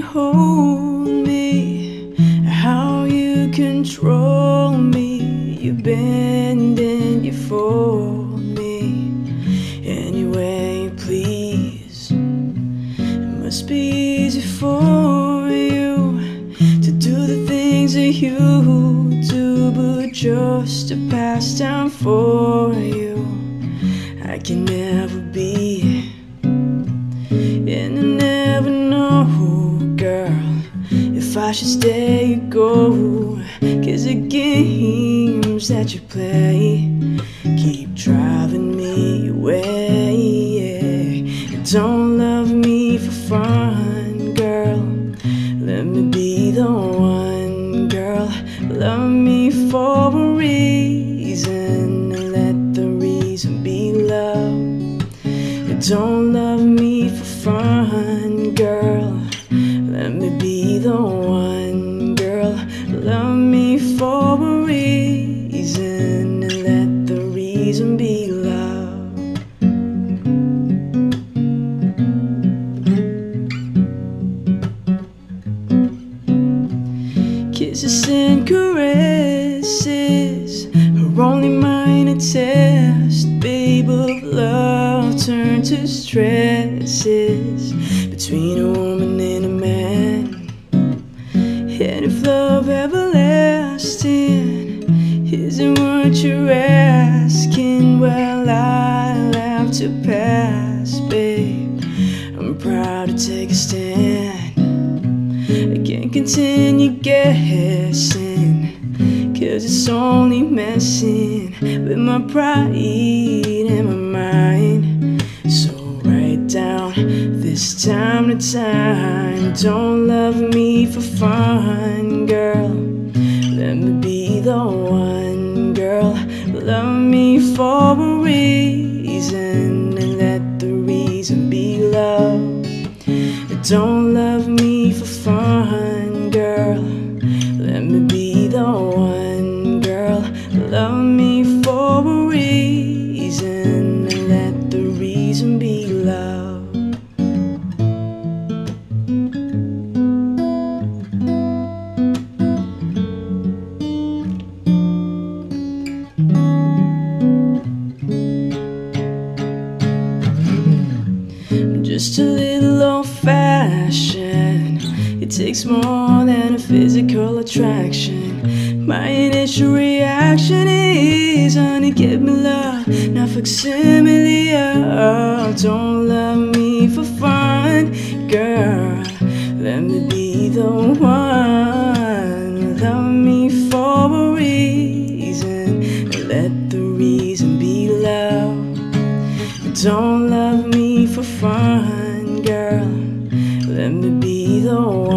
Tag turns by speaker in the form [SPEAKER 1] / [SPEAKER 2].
[SPEAKER 1] you hold me, how you control me. You bend and you fold me any way you please. It must be easy for you to do the things that you do, but just a pastime for you. I can never be. I should stay or go. Cause the games that you play keep driving me away. You don't love me for fun, girl. Let me be the one, girl. Love me for a reason, and let the reason be love. You don't love Let me be the one, girl. Love me for a reason, and let the reason be love. Kisses and caresses are only minor test, babe of love turn to stresses between a woman isn't what you're asking, well, I'll have to pass, babe. I'm proud to take a stand. I can't continue guessing, cause it's only messing with my pride and my mind. So write down this time to time. Don't love me for fun, girl. Let me be the for just a little old fashioned. It takes more than a physical attraction. My initial reaction is, honey, give me love, not facsimile. Oh, don't love me Let me be the one,